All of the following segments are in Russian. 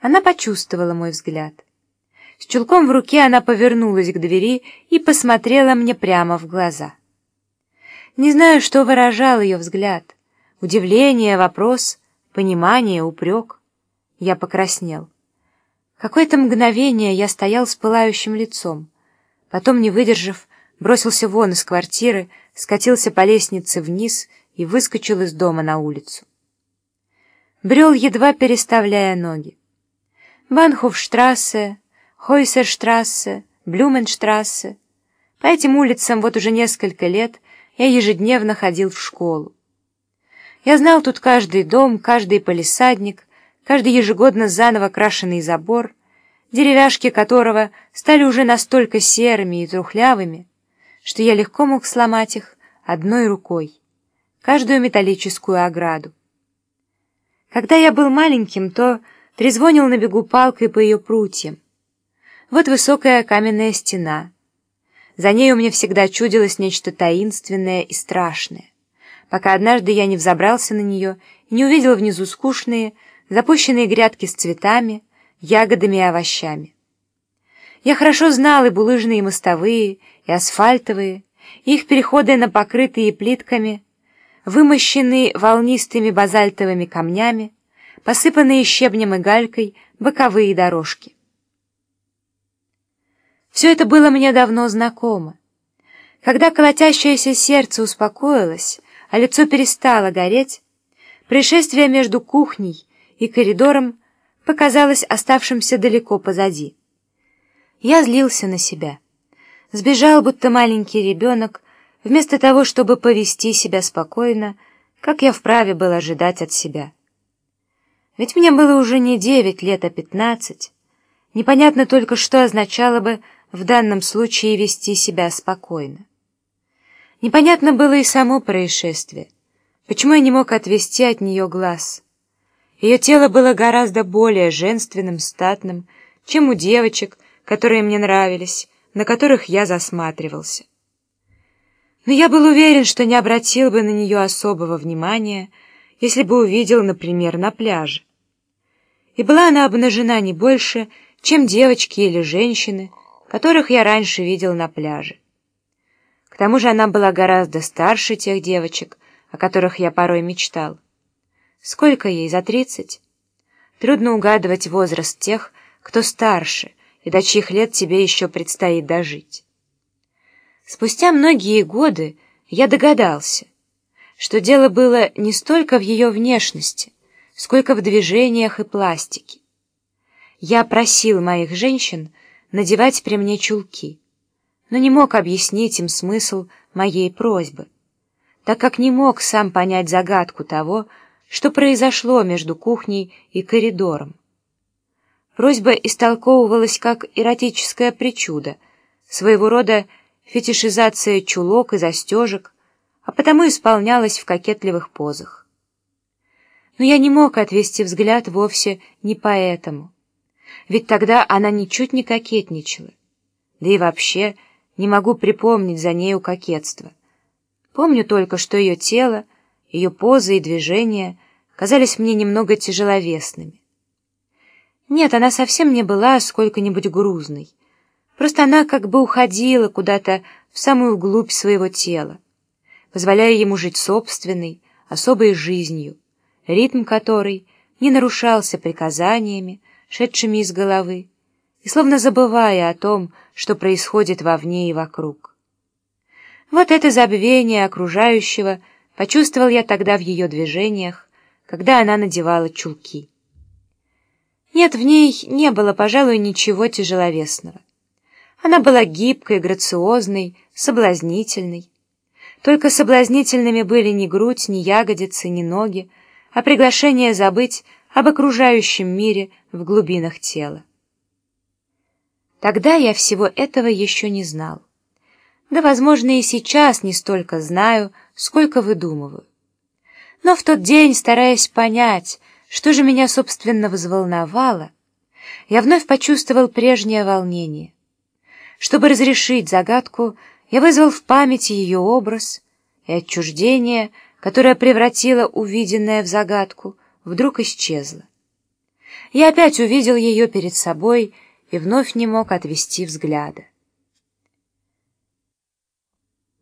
Она почувствовала мой взгляд. С чулком в руке она повернулась к двери и посмотрела мне прямо в глаза. Не знаю, что выражал ее взгляд. Удивление, вопрос, понимание, упрек. Я покраснел. Какое-то мгновение я стоял с пылающим лицом. Потом, не выдержав, бросился вон из квартиры, скатился по лестнице вниз и выскочил из дома на улицу. Брел, едва переставляя ноги. Банхофштрассе, Хойсерштрассе, Блюменштрассе. По этим улицам вот уже несколько лет я ежедневно ходил в школу. Я знал тут каждый дом, каждый полисадник, каждый ежегодно заново крашеный забор, деревяшки которого стали уже настолько серыми и трухлявыми, что я легко мог сломать их одной рукой, каждую металлическую ограду. Когда я был маленьким, то трезвонил на бегу палкой по ее прутьям. Вот высокая каменная стена. За ней у меня всегда чудилось нечто таинственное и страшное, пока однажды я не взобрался на нее и не увидел внизу скучные, запущенные грядки с цветами, ягодами и овощами. Я хорошо знал и булыжные мостовые, и асфальтовые, и их переходы на покрытые плитками, вымощенные волнистыми базальтовыми камнями, посыпанные щебнем и галькой боковые дорожки. Все это было мне давно знакомо. Когда колотящееся сердце успокоилось, а лицо перестало гореть, происшествие между кухней и коридором показалось оставшимся далеко позади. Я злился на себя. Сбежал, будто маленький ребенок, вместо того, чтобы повести себя спокойно, как я вправе был ожидать от себя. Ведь мне было уже не девять лет, а пятнадцать. Непонятно только, что означало бы в данном случае вести себя спокойно. Непонятно было и само происшествие. Почему я не мог отвести от нее глаз? Ее тело было гораздо более женственным, статным, чем у девочек, которые мне нравились, на которых я засматривался. Но я был уверен, что не обратил бы на нее особого внимания, если бы увидел, например, на пляже. И была она обнажена не больше, чем девочки или женщины, которых я раньше видел на пляже. К тому же она была гораздо старше тех девочек, о которых я порой мечтал. Сколько ей, за тридцать? Трудно угадывать возраст тех, кто старше, и до чьих лет тебе еще предстоит дожить. Спустя многие годы я догадался, что дело было не столько в ее внешности, сколько в движениях и пластике. Я просил моих женщин надевать при мне чулки, но не мог объяснить им смысл моей просьбы, так как не мог сам понять загадку того, что произошло между кухней и коридором. Просьба истолковывалась как эротическое причуда, своего рода фетишизация чулок и застежек, а потому исполнялась в кокетливых позах. Но я не мог отвести взгляд вовсе не поэтому ведь тогда она ничуть не кокетничала. Да и вообще не могу припомнить за нею кокетство. Помню только, что ее тело, ее позы и движения казались мне немного тяжеловесными. Нет, она совсем не была сколько-нибудь грузной. Просто она как бы уходила куда-то в самую глубь своего тела, позволяя ему жить собственной, особой жизнью, ритм которой не нарушался приказаниями, шедшими из головы, и словно забывая о том, что происходит вовне и вокруг. Вот это забвение окружающего почувствовал я тогда в ее движениях, когда она надевала чулки. Нет, в ней не было, пожалуй, ничего тяжеловесного. Она была гибкой, грациозной, соблазнительной. Только соблазнительными были ни грудь, ни ягодицы, ни ноги, а приглашение забыть об окружающем мире в глубинах тела. Тогда я всего этого еще не знал. Да, возможно, и сейчас не столько знаю, сколько выдумываю. Но в тот день, стараясь понять, что же меня, собственно, взволновало, я вновь почувствовал прежнее волнение. Чтобы разрешить загадку, я вызвал в памяти ее образ, и отчуждение, которое превратило увиденное в загадку, вдруг исчезло. Я опять увидел ее перед собой и вновь не мог отвести взгляда.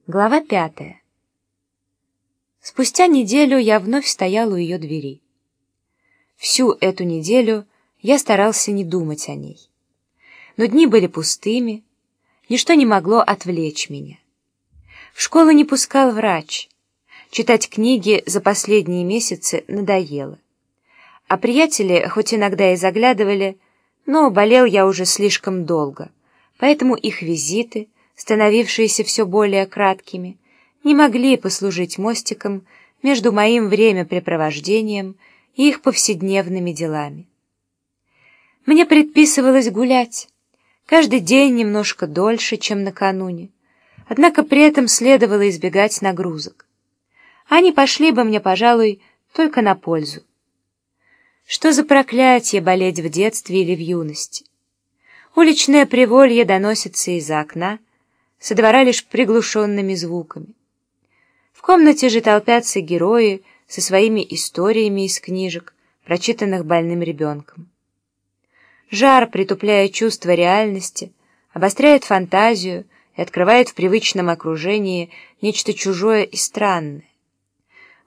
Глава пятая. Спустя неделю я вновь стоял у ее двери. Всю эту неделю я старался не думать о ней. Но дни были пустыми, ничто не могло отвлечь меня. В школу не пускал врач. Читать книги за последние месяцы надоело. А приятели, хоть иногда и заглядывали, но болел я уже слишком долго, поэтому их визиты, становившиеся все более краткими, не могли послужить мостиком между моим времяпрепровождением и их повседневными делами. Мне предписывалось гулять, каждый день немножко дольше, чем накануне, однако при этом следовало избегать нагрузок. Они пошли бы мне, пожалуй, только на пользу. Что за проклятие болеть в детстве или в юности? Уличное приволье доносится из-за окна, со двора лишь приглушенными звуками. В комнате же толпятся герои со своими историями из книжек, прочитанных больным ребенком. Жар, притупляя чувство реальности, обостряет фантазию и открывает в привычном окружении нечто чужое и странное.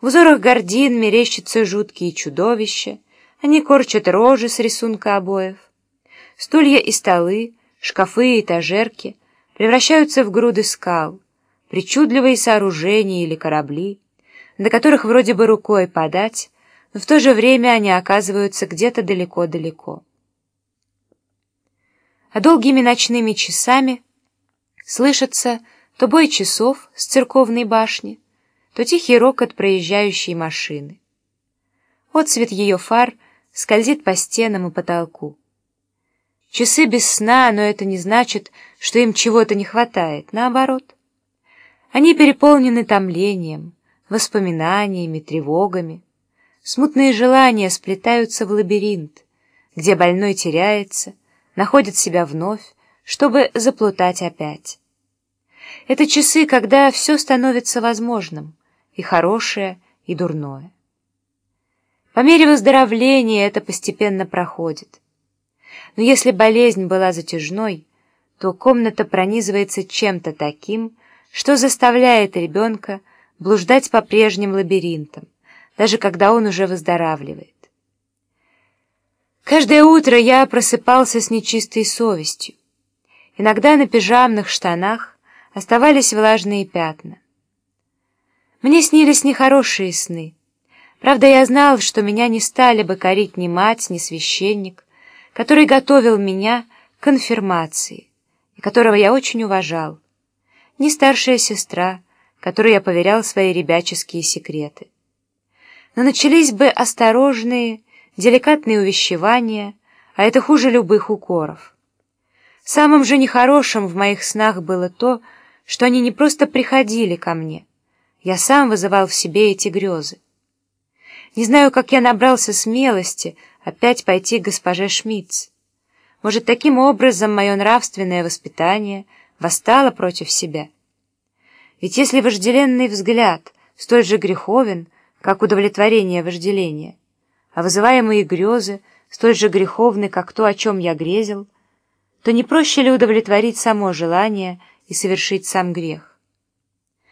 В узорах гордин мерещатся жуткие чудовища, они корчат рожи с рисунка обоев. Стулья и столы, шкафы и этажерки превращаются в груды скал, причудливые сооружения или корабли, до которых вроде бы рукой подать, но в то же время они оказываются где-то далеко-далеко. А долгими ночными часами слышится то бой часов с церковной башни, то тихий рокот проезжающей машины. Отцвет ее фар — скользит по стенам и потолку. Часы без сна, но это не значит, что им чего-то не хватает, наоборот. Они переполнены томлением, воспоминаниями, тревогами. Смутные желания сплетаются в лабиринт, где больной теряется, находит себя вновь, чтобы заплутать опять. Это часы, когда все становится возможным, и хорошее, и дурное. По мере выздоровления это постепенно проходит. Но если болезнь была затяжной, то комната пронизывается чем-то таким, что заставляет ребенка блуждать по прежним лабиринтам, даже когда он уже выздоравливает. Каждое утро я просыпался с нечистой совестью. Иногда на пижамных штанах оставались влажные пятна. Мне снились нехорошие сны — Правда, я знал, что меня не стали бы корить ни мать, ни священник, который готовил меня к конфирмации, и которого я очень уважал, ни старшая сестра, которой я поверял свои ребяческие секреты. Но начались бы осторожные, деликатные увещевания, а это хуже любых укоров. Самым же нехорошим в моих снах было то, что они не просто приходили ко мне, я сам вызывал в себе эти грезы. Не знаю, как я набрался смелости опять пойти к госпоже Шмидц. Может, таким образом мое нравственное воспитание восстало против себя? Ведь если вожделенный взгляд столь же греховен, как удовлетворение вожделения, а вызываемые грезы столь же греховны, как то, о чем я грезил, то не проще ли удовлетворить само желание и совершить сам грех?